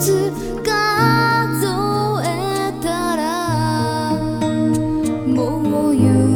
数えたらもう夕